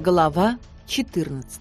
Глава 14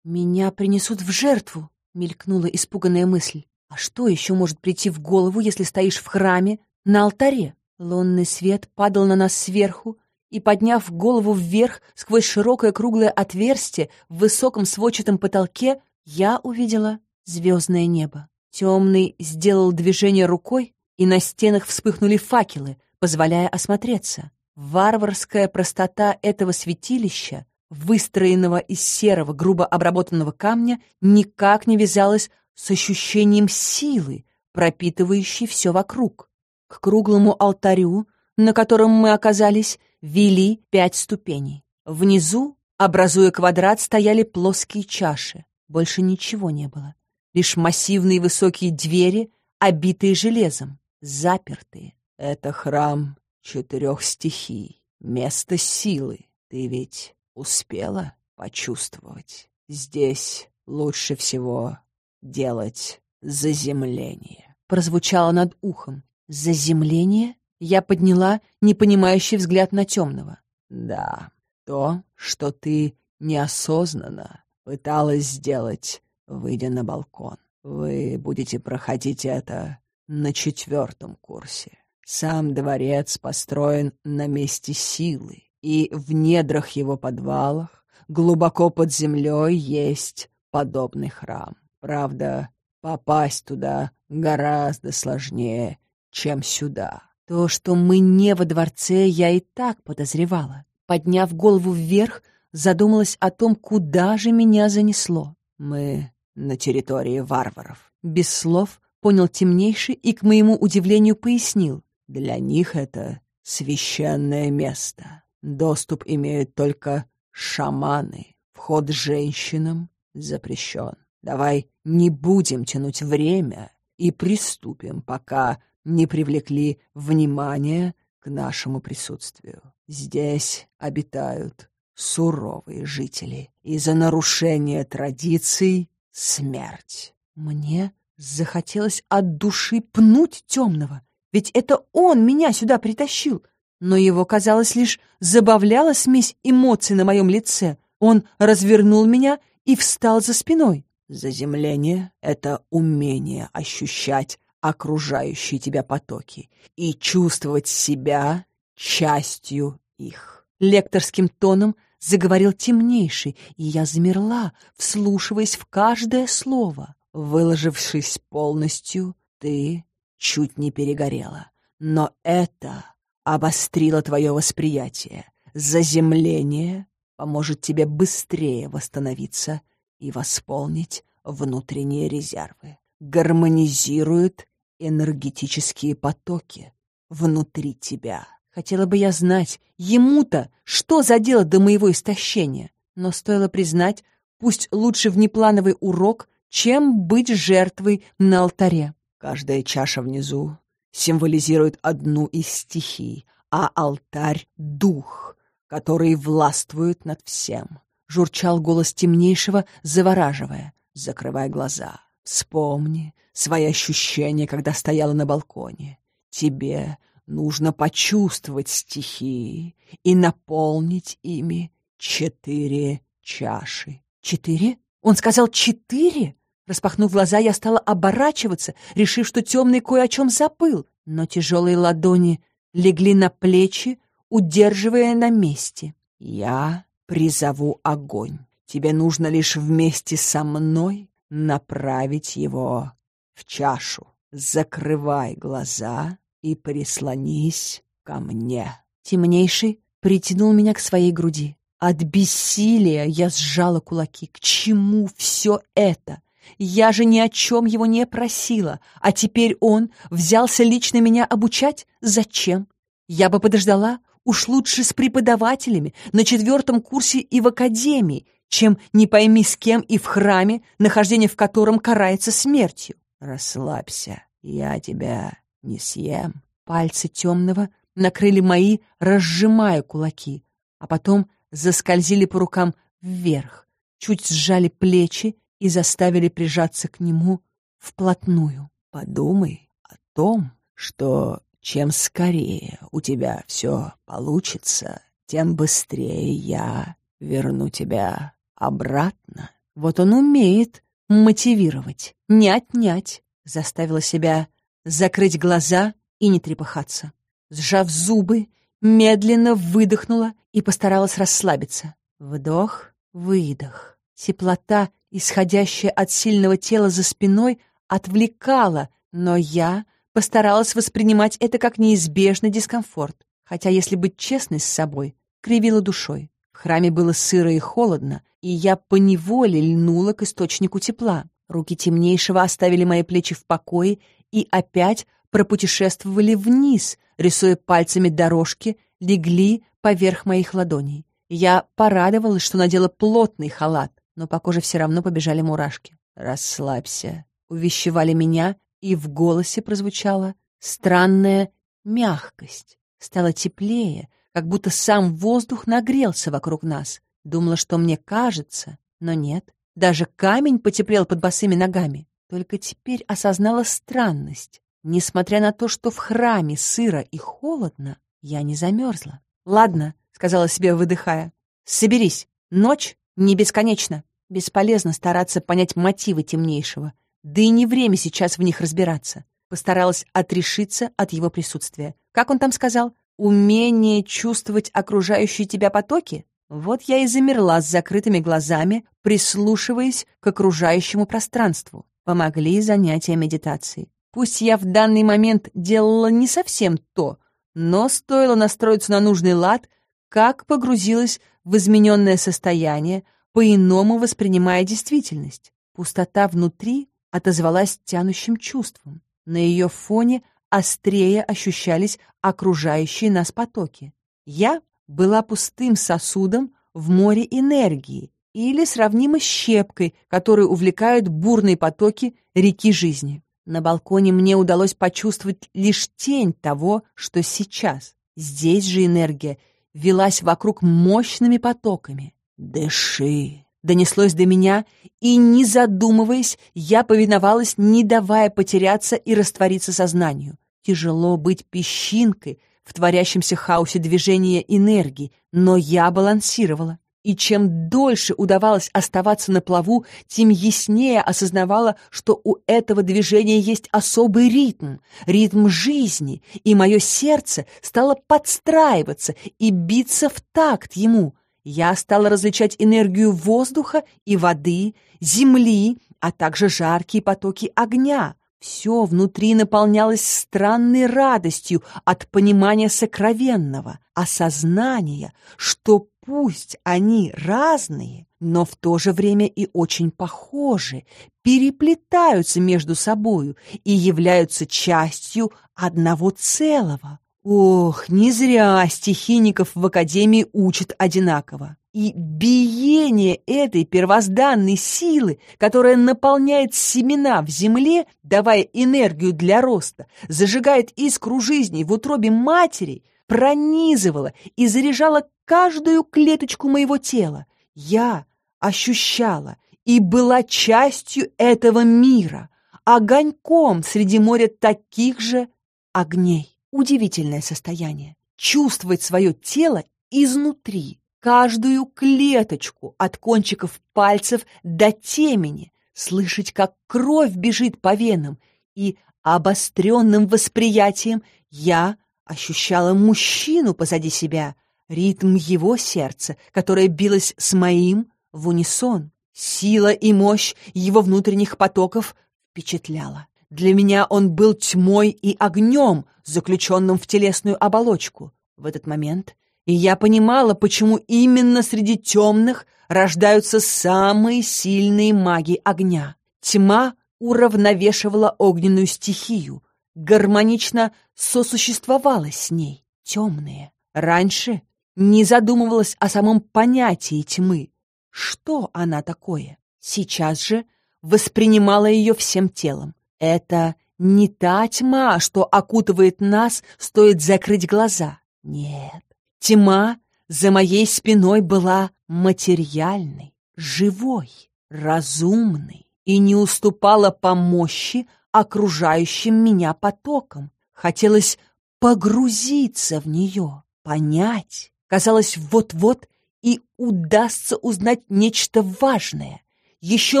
«Меня принесут в жертву!» — мелькнула испуганная мысль. «А что еще может прийти в голову, если стоишь в храме на алтаре?» Лунный свет падал на нас сверху, и, подняв голову вверх сквозь широкое круглое отверстие в высоком сводчатом потолке, я увидела звездное небо. Темный сделал движение рукой, и на стенах вспыхнули факелы, позволяя осмотреться. Варварская простота этого святилища, выстроенного из серого, грубо обработанного камня, никак не вязалась с ощущением силы, пропитывающей все вокруг. К круглому алтарю, на котором мы оказались, вели пять ступеней. Внизу, образуя квадрат, стояли плоские чаши. Больше ничего не было. Лишь массивные высокие двери, обитые железом, запертые. Это храм четырех стихий, место силы. Ты ведь успела почувствовать? Здесь лучше всего делать заземление. Прозвучало над ухом. Заземление? Я подняла непонимающий взгляд на темного. Да, то, что ты неосознанно пыталась сделать, выйдя на балкон. Вы будете проходить это на четвертом курсе. Сам дворец построен на месте силы, и в недрах его подвалах, глубоко под землей, есть подобный храм. Правда, попасть туда гораздо сложнее, чем сюда. То, что мы не во дворце, я и так подозревала. Подняв голову вверх, задумалась о том, куда же меня занесло. Мы на территории варваров. Без слов понял темнейший и, к моему удивлению, пояснил. Для них это священное место. Доступ имеют только шаманы. Вход женщинам запрещен. Давай не будем тянуть время и приступим, пока не привлекли внимание к нашему присутствию. Здесь обитают суровые жители, и за нарушение традиций — смерть. Мне захотелось от души пнуть темного, ведь это он меня сюда притащил. Но его, казалось, лишь забавляла смесь эмоций на моем лице. Он развернул меня и встал за спиной. Заземление — это умение ощущать окружающие тебя потоки и чувствовать себя частью их. Лекторским тоном заговорил темнейший, и я замерла, вслушиваясь в каждое слово. Выложившись полностью, ты чуть не перегорела. Но это обострило твое восприятие. Заземление поможет тебе быстрее восстановиться и восполнить внутренние резервы. Гармонизирует энергетические потоки внутри тебя. Хотела бы я знать, ему-то что за дело до моего истощения? Но стоило признать, пусть лучше внеплановый урок, чем быть жертвой на алтаре. Каждая чаша внизу символизирует одну из стихий, а алтарь — дух, который властвует над всем. Журчал голос темнейшего, завораживая. Закрывай глаза. Вспомни свои ощущения, когда стояла на балконе. Тебе нужно почувствовать стихии и наполнить ими четыре чаши. Четыре? Он сказал четыре? Распахнув глаза, я стала оборачиваться, решив, что темный кое о чем забыл, но тяжелые ладони легли на плечи, удерживая на месте. «Я призову огонь. Тебе нужно лишь вместе со мной направить его в чашу. Закрывай глаза и прислонись ко мне. Темнейший притянул меня к своей груди. От бессилия я сжала кулаки. К чему все это? Я же ни о чем его не просила, а теперь он взялся лично меня обучать? Зачем? Я бы подождала, уж лучше с преподавателями на четвертом курсе и в академии, чем не пойми с кем и в храме, нахождение в котором карается смертью. Расслабься, я тебя не съем. Пальцы темного накрыли мои, разжимая кулаки, а потом заскользили по рукам вверх, чуть сжали плечи и заставили прижаться к нему вплотную. Подумай о том, что чем скорее у тебя все получится, тем быстрее я верну тебя обратно. Вот он умеет мотивировать, не отнять. Заставила себя закрыть глаза и не трепыхаться. Сжав зубы, медленно выдохнула и постаралась расслабиться. Вдох, выдох. Теплота, исходящая от сильного тела за спиной, отвлекала, но я постаралась воспринимать это как неизбежный дискомфорт. Хотя, если быть честной с собой, кривила душой. В храме было сыро и холодно, и я поневоле льнула к источнику тепла. Руки темнейшего оставили мои плечи в покое и опять пропутешествовали вниз, рисуя пальцами дорожки, легли поверх моих ладоней. Я порадовалась, что надела плотный халат, но по коже все равно побежали мурашки. «Расслабься», — увещевали меня, и в голосе прозвучала странная мягкость. Стало теплее, как будто сам воздух нагрелся вокруг нас. Думала, что мне кажется, но нет. Даже камень потеплел под босыми ногами. Только теперь осознала странность. Несмотря на то, что в храме сыро и холодно, я не замерзла. «Ладно», — сказала себе, выдыхая, — «соберись. Ночь не бесконечна. Бесполезно стараться понять мотивы темнейшего. Да и не время сейчас в них разбираться». Постаралась отрешиться от его присутствия. Как он там сказал? «Умение чувствовать окружающие тебя потоки?» Вот я и замерла с закрытыми глазами, прислушиваясь к окружающему пространству. Помогли занятия медитацией. Пусть я в данный момент делала не совсем то, но стоило настроиться на нужный лад, как погрузилась в измененное состояние, по-иному воспринимая действительность. Пустота внутри отозвалась тянущим чувством. На ее фоне острее ощущались окружающие нас потоки. Я была пустым сосудом в море энергии или сравнима с щепкой, которой увлекают бурные потоки реки жизни. На балконе мне удалось почувствовать лишь тень того, что сейчас. Здесь же энергия велась вокруг мощными потоками. «Дыши!» Донеслось до меня, и, не задумываясь, я повиновалась, не давая потеряться и раствориться сознанию. Тяжело быть песчинкой — в творящемся хаосе движения энергии, но я балансировала. И чем дольше удавалось оставаться на плаву, тем яснее осознавала, что у этого движения есть особый ритм, ритм жизни, и мое сердце стало подстраиваться и биться в такт ему. Я стала различать энергию воздуха и воды, земли, а также жаркие потоки огня. Все внутри наполнялось странной радостью от понимания сокровенного, осознания, что пусть они разные, но в то же время и очень похожи, переплетаются между собою и являются частью одного целого. Ох, не зря стихийников в Академии учат одинаково и биение этой первозданной силы, которая наполняет семена в земле, давая энергию для роста, зажигает искру жизни в утробе матери, пронизывала и заряжала каждую клеточку моего тела. Я ощущала и была частью этого мира, огоньком среди моря таких же огней. Удивительное состояние. Чувствовать свое тело изнутри каждую клеточку от кончиков пальцев до темени, слышать, как кровь бежит по венам, и обостренным восприятием я ощущала мужчину позади себя, ритм его сердца, которое билось с моим в унисон. Сила и мощь его внутренних потоков впечатляла. Для меня он был тьмой и огнем, заключенным в телесную оболочку. В этот момент и я понимала, почему именно среди темных рождаются самые сильные маги огня. Тьма уравновешивала огненную стихию, гармонично сосуществовала с ней. Темные. Раньше не задумывалась о самом понятии тьмы. Что она такое? Сейчас же воспринимала ее всем телом. Это не та тьма, что окутывает нас, стоит закрыть глаза. Нет, Тьма за моей спиной была материальной, живой, разумной и не уступала по мощи окружающим меня потокам. Хотелось погрузиться в нее, понять, Казалось, вот-вот и удастся узнать нечто важное. Еще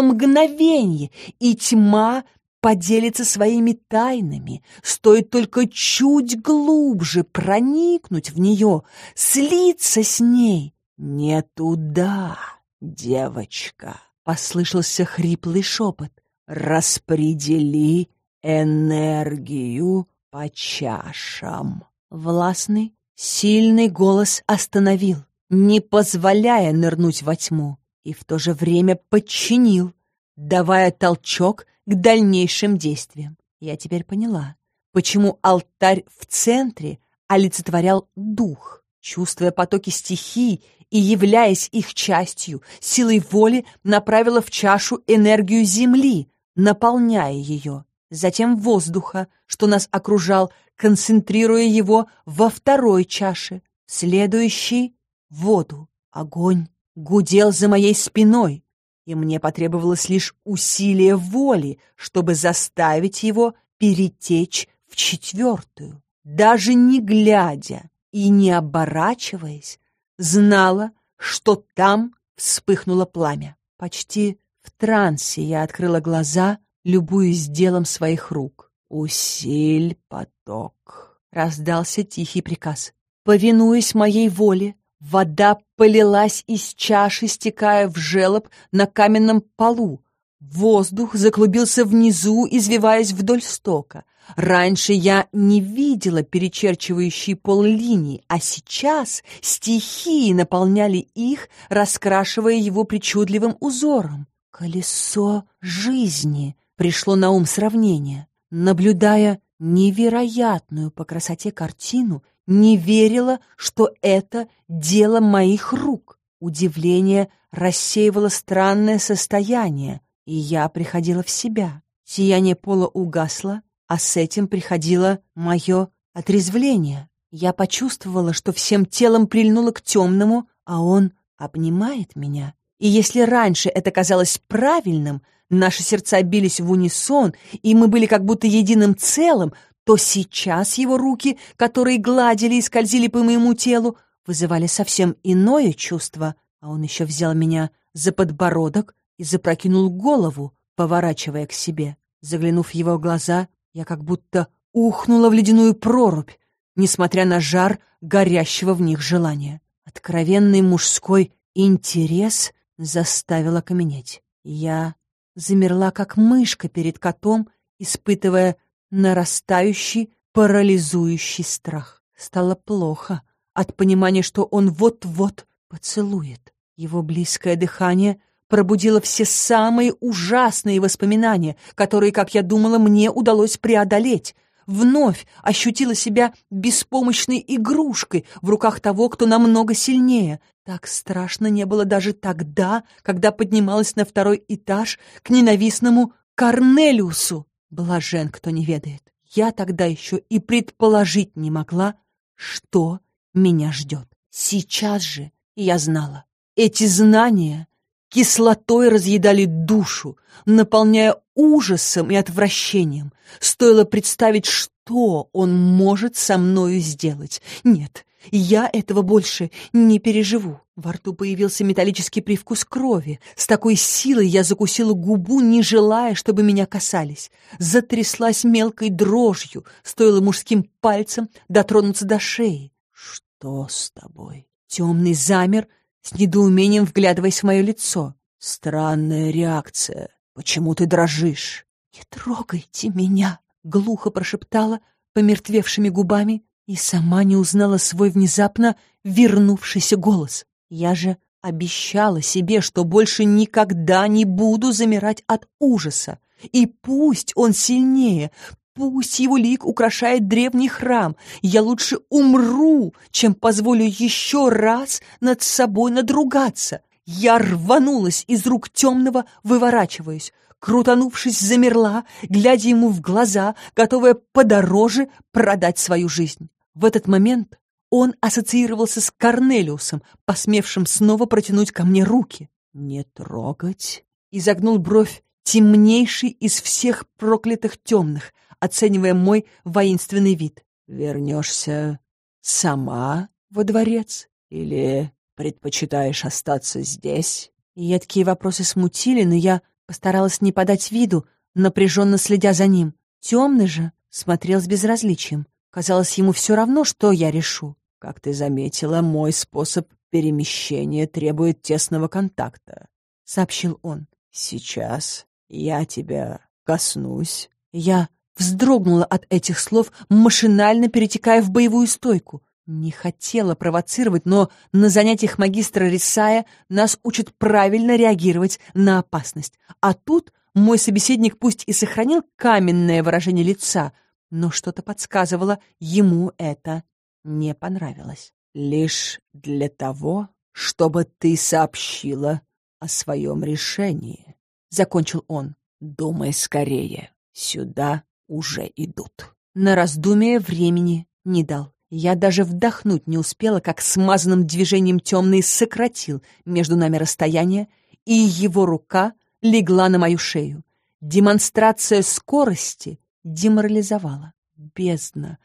мгновенье, и тьма поделится своими тайнами. Стоит только чуть глубже проникнуть в нее, слиться с ней. «Не туда, девочка!» — послышался хриплый шепот. «Распредели энергию по чашам». Властный, сильный голос остановил, не позволяя нырнуть во тьму, и в то же время подчинил, давая толчок к дальнейшим действиям. Я теперь поняла, почему алтарь в центре олицетворял дух. Чувствуя потоки стихий и являясь их частью, силой воли направила в чашу энергию земли, наполняя ее, затем воздуха, что нас окружал, концентрируя его во второй чаше, следующий — воду. Огонь гудел за моей спиной, и мне потребовалось лишь усилие воли, чтобы заставить его перетечь в четвертую. Даже не глядя и не оборачиваясь, знала, что там вспыхнуло пламя. Почти в трансе я открыла глаза, любуясь делом своих рук. «Усиль поток!» — раздался тихий приказ. Повинуясь моей воле, вода полилась из чаши, стекая в желоб на каменном полу. Воздух заклубился внизу, извиваясь вдоль стока. Раньше я не видела перечерчивающие пол линии, а сейчас стихии наполняли их, раскрашивая его причудливым узором. «Колесо жизни» — пришло на ум сравнение. Наблюдая невероятную по красоте картину, не верила, что это дело моих рук. Удивление рассеивало странное состояние, и я приходила в себя. Сияние пола угасло, а с этим приходило мое отрезвление. Я почувствовала, что всем телом прильнуло к темному, а он обнимает меня. И если раньше это казалось правильным, наши сердца бились в унисон, и мы были как будто единым целым, то сейчас его руки, которые гладили и скользили по моему телу, вызывали совсем иное чувство, а он еще взял меня за подбородок и запрокинул голову, поворачивая к себе. Заглянув в его глаза, я как будто ухнула в ледяную прорубь, несмотря на жар горящего в них желания. Откровенный мужской интерес заставил окаменеть. Я замерла, как мышка перед котом, испытывая нарастающий, парализующий страх. Стало плохо от понимания, что он вот-вот поцелует. Его близкое дыхание пробудило все самые ужасные воспоминания, которые, как я думала, мне удалось преодолеть. Вновь ощутила себя беспомощной игрушкой в руках того, кто намного сильнее. Так страшно не было даже тогда, когда поднималась на второй этаж к ненавистному Корнелиусу. Блажен, кто не ведает. Я тогда еще и предположить не могла, что меня ждет. Сейчас же я знала. Эти знания кислотой разъедали душу, наполняя ужасом и отвращением. Стоило представить, что он может со мною сделать. Нет, я этого больше не переживу. Во рту появился металлический привкус крови. С такой силой я закусила губу, не желая, чтобы меня касались. Затряслась мелкой дрожью, стоило мужским пальцем дотронуться до шеи. «Что с тобой?» Темный замер, с недоумением вглядываясь в мое лицо. «Странная реакция. Почему ты дрожишь?» «Не трогайте меня!» — глухо прошептала помертвевшими губами и сама не узнала свой внезапно вернувшийся голос. Я же обещала себе, что больше никогда не буду замирать от ужаса. И пусть он сильнее, Пусть его лик украшает древний храм. Я лучше умру, чем позволю еще раз над собой надругаться. Я рванулась из рук темного, выворачиваясь. Крутанувшись, замерла, глядя ему в глаза, готовая подороже продать свою жизнь. В этот момент он ассоциировался с Корнелиусом, посмевшим снова протянуть ко мне руки. «Не трогать?» — изогнул бровь темнейший из всех проклятых темных, оценивая мой воинственный вид. «Вернешься сама во дворец?» Или предпочитаешь остаться здесь?» Едкие вопросы смутили, но я постаралась не подать виду, напряженно следя за ним. Темный же смотрел с безразличием. Казалось, ему все равно, что я решу. «Как ты заметила, мой способ перемещения требует тесного контакта», — сообщил он. «Сейчас я тебя коснусь». Я вздрогнула от этих слов, машинально перетекая в боевую стойку. Не хотела провоцировать, но на занятиях магистра Рисая нас учат правильно реагировать на опасность. А тут мой собеседник пусть и сохранил каменное выражение лица, но что-то подсказывало, ему это не понравилось. «Лишь для того, чтобы ты сообщила о своем решении», — закончил он. «Думай скорее, сюда уже идут». На раздумие времени не дал. Я даже вдохнуть не успела, как смазанным движением темный сократил между нами расстояние, и его рука легла на мою шею. Демонстрация скорости деморализовала. Бездна!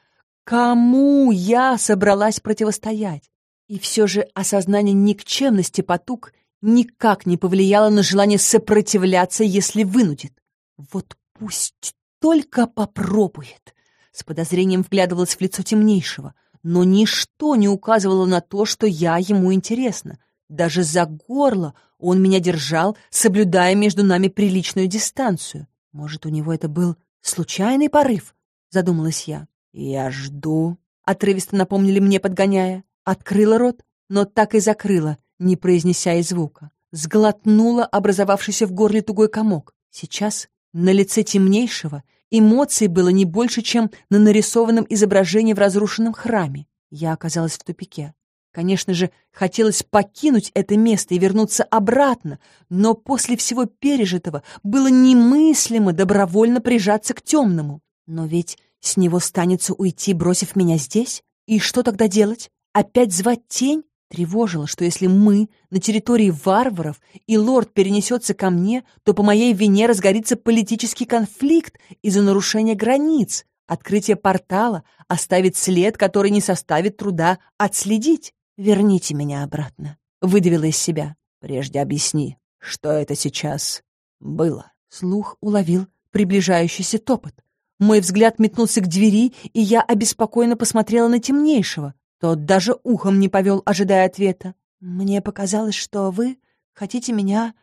Кому я собралась противостоять? И все же осознание никчемности потуг никак не повлияло на желание сопротивляться, если вынудит. Вот пусть только попробует. С подозрением вглядывалась в лицо темнейшего, но ничто не указывало на то, что я ему интересна. Даже за горло он меня держал, соблюдая между нами приличную дистанцию. Может, у него это был случайный порыв? Задумалась я. «Я жду», — отрывисто напомнили мне, подгоняя. Открыла рот, но так и закрыла, не произнеся и звука. Сглотнула образовавшийся в горле тугой комок. Сейчас на лице темнейшего эмоций было не больше, чем на нарисованном изображении в разрушенном храме. Я оказалась в тупике. Конечно же, хотелось покинуть это место и вернуться обратно, но после всего пережитого было немыслимо добровольно прижаться к темному. Но ведь с него станется уйти, бросив меня здесь? И что тогда делать? Опять звать тень? Тревожило, что если мы на территории варваров, и лорд перенесется ко мне, то по моей вине разгорится политический конфликт из-за нарушения границ. Открытие портала оставит след, который не составит труда отследить. «Верните меня обратно», — выдавила из себя. «Прежде объясни, что это сейчас было?» Слух уловил приближающийся топот. Мой взгляд метнулся к двери, и я обеспокоенно посмотрела на темнейшего. Тот даже ухом не повел, ожидая ответа. «Мне показалось, что вы хотите меня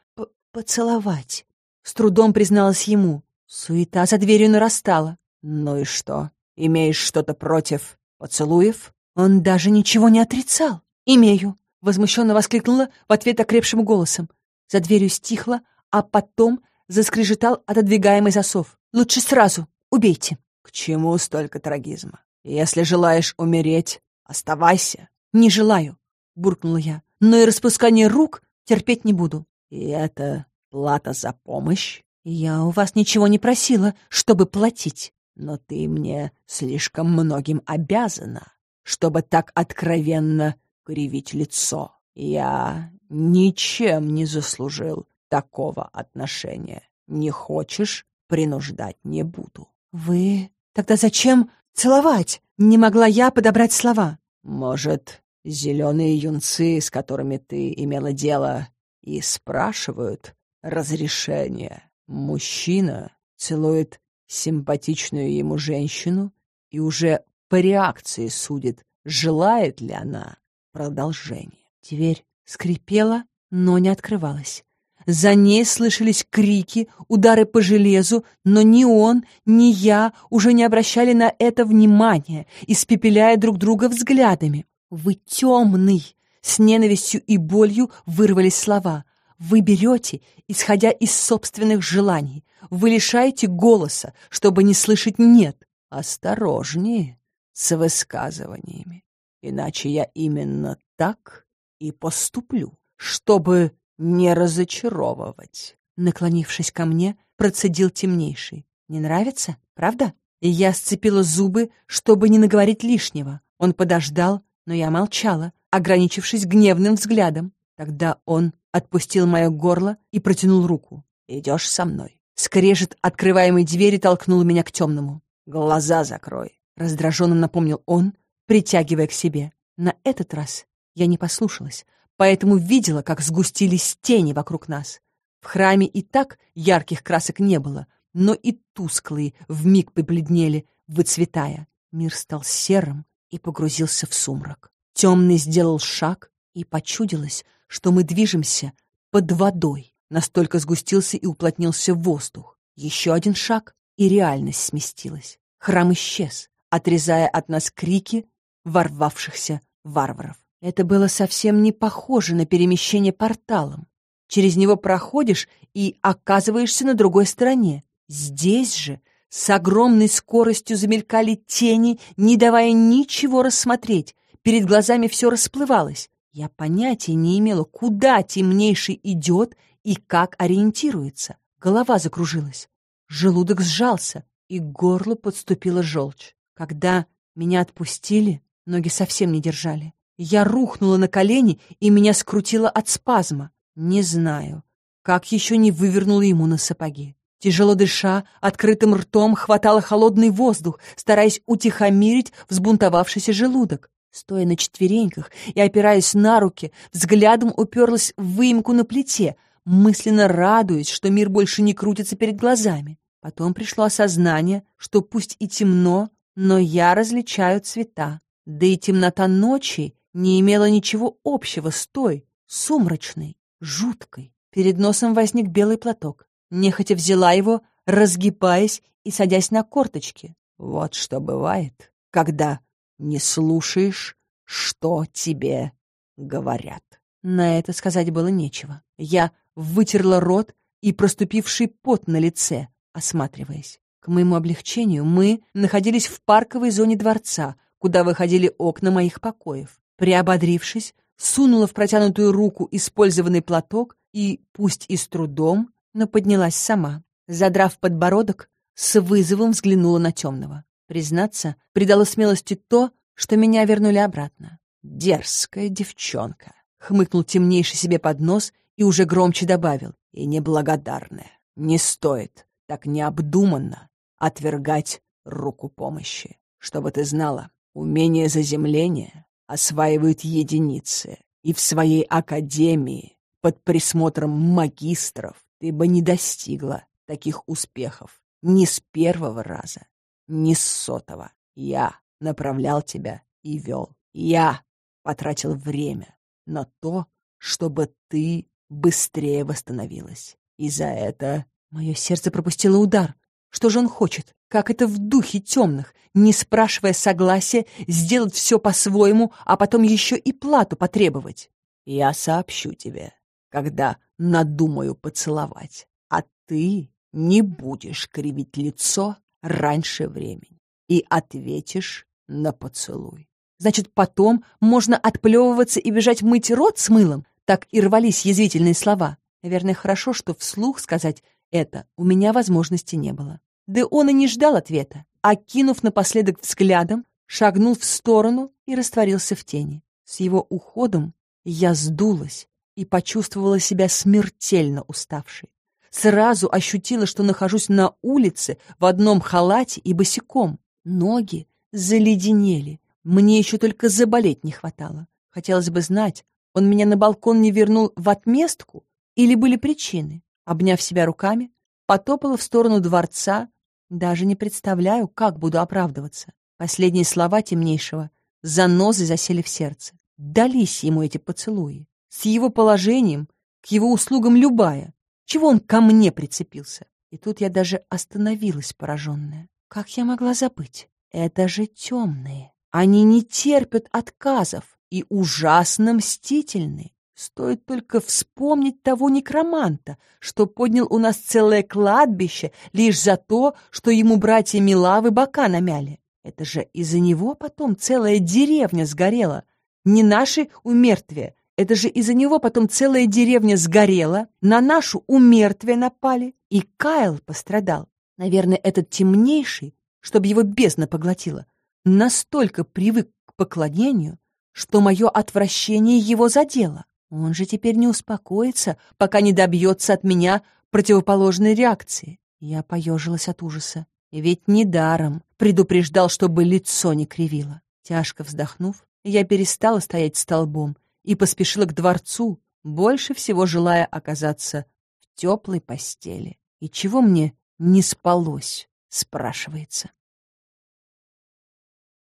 поцеловать», — с трудом призналась ему. Суета за дверью нарастала. «Ну и что? Имеешь что-то против поцелуев?» Он даже ничего не отрицал. «Имею», — возмущенно воскликнула в ответ окрепшим голосом. За дверью стихло, а потом заскрежетал отодвигаемый засов. «Лучше сразу, убейте». «К чему столько трагизма? Если желаешь умереть, оставайся». «Не желаю», — буркнула я. «Но и распускание рук терпеть не буду». «И это плата за помощь?» «Я у вас ничего не просила, чтобы платить». «Но ты мне слишком многим обязана, чтобы так откровенно кривить лицо. Я ничем не заслужил такого отношения. Не хочешь — принуждать не буду. Вы... Тогда зачем целовать? Не могла я подобрать слова. Может, зеленые юнцы, с которыми ты имела дело, и спрашивают разрешения. Мужчина целует симпатичную ему женщину и уже по реакции судит, желает ли она продолжение. Дверь скрипела, но не открывалась. За ней слышались крики, удары по железу, но ни он, ни я уже не обращали на это внимания, испепеляя друг друга взглядами. «Вы темный!» С ненавистью и болью вырвались слова. «Вы берете, исходя из собственных желаний. Вы лишаете голоса, чтобы не слышать «нет». Осторожнее с высказываниями иначе я именно так и поступлю, чтобы не разочаровывать. Наклонившись ко мне, процедил темнейший. «Не нравится, правда?» И я сцепила зубы, чтобы не наговорить лишнего. Он подождал, но я молчала, ограничившись гневным взглядом. Тогда он отпустил мое горло и протянул руку. «Идешь со мной». Скрежет открываемой двери толкнул меня к темному. «Глаза закрой», — раздраженно напомнил он, притягивая к себе. На этот раз Я не послушалась, поэтому видела, как сгустились тени вокруг нас. В храме и так ярких красок не было, но и тусклые вмиг побледнели, выцветая. Мир стал серым и погрузился в сумрак. Темный сделал шаг, и почудилось, что мы движемся под водой. Настолько сгустился и уплотнился воздух. Еще один шаг, и реальность сместилась. Храм исчез, отрезая от нас крики ворвавшихся варваров. Это было совсем не похоже на перемещение порталом. Через него проходишь и оказываешься на другой стороне. Здесь же с огромной скоростью замелькали тени, не давая ничего рассмотреть. Перед глазами все расплывалось. Я понятия не имела, куда темнейший идет и как ориентируется. Голова закружилась. Желудок сжался, и к горлу подступила желчь. Когда меня отпустили, ноги совсем не держали. Я рухнула на колени, и меня скрутило от спазма. Не знаю, как еще не вывернула ему на сапоги. Тяжело дыша, открытым ртом хватало холодный воздух, стараясь утихомирить взбунтовавшийся желудок. Стоя на четвереньках и опираясь на руки, взглядом уперлась в выемку на плите, мысленно радуясь, что мир больше не крутится перед глазами. Потом пришло осознание, что пусть и темно, но я различаю цвета. Да и темнота ночи не имела ничего общего с той, сумрачной, жуткой. Перед носом возник белый платок. Нехотя взяла его, разгибаясь и садясь на корточки. Вот что бывает, когда не слушаешь, что тебе говорят. На это сказать было нечего. Я вытерла рот и проступивший пот на лице, осматриваясь. К моему облегчению мы находились в парковой зоне дворца, куда выходили окна моих покоев. Приободрившись, сунула в протянутую руку использованный платок и, пусть и с трудом, но поднялась сама. Задрав подбородок, с вызовом взглянула на темного. Признаться, придало смелости то, что меня вернули обратно. «Дерзкая девчонка», — хмыкнул темнейший себе под нос и уже громче добавил. «И неблагодарная. Не стоит так необдуманно отвергать руку помощи. Чтобы ты знала, умение заземления осваивают единицы, и в своей академии под присмотром магистров ты бы не достигла таких успехов ни с первого раза, ни с сотого. Я направлял тебя и вел. Я потратил время на то, чтобы ты быстрее восстановилась. И за это мое сердце пропустило удар. Что же он хочет? Как это в духе темных, не спрашивая согласия, сделать все по-своему, а потом еще и плату потребовать? Я сообщу тебе, когда надумаю поцеловать, а ты не будешь кривить лицо раньше времени и ответишь на поцелуй. Значит, потом можно отплевываться и бежать мыть рот с мылом? Так и рвались язвительные слова. Наверное, хорошо, что вслух сказать это у меня возможности не было. Да он и не ждал ответа, а, кинув напоследок взглядом, шагнул в сторону и растворился в тени. С его уходом я сдулась и почувствовала себя смертельно уставшей. Сразу ощутила, что нахожусь на улице в одном халате и босиком. Ноги заледенели. Мне еще только заболеть не хватало. Хотелось бы знать, он меня на балкон не вернул в отместку или были причины? Обняв себя руками, потопала в сторону дворца, даже не представляю, как буду оправдываться. Последние слова темнейшего занозы засели в сердце. Дались ему эти поцелуи. С его положением, к его услугам любая. Чего он ко мне прицепился? И тут я даже остановилась, пораженная. Как я могла забыть? Это же темные. Они не терпят отказов и ужасно мстительны. Стоит только вспомнить того некроманта, что поднял у нас целое кладбище лишь за то, что ему братья Милавы бока намяли. Это же из-за него потом целая деревня сгорела. Не наши умертвия, это же из-за него потом целая деревня сгорела, на нашу умертвие напали, и Кайл пострадал. Наверное, этот темнейший, чтобы его бездна поглотила, настолько привык к поклонению, что мое отвращение его задело. Он же теперь не успокоится, пока не добьется от меня противоположной реакции. Я поежилась от ужаса. Ведь недаром предупреждал, чтобы лицо не кривило. Тяжко вздохнув, я перестала стоять столбом и поспешила к дворцу, больше всего желая оказаться в теплой постели. И чего мне не спалось, спрашивается.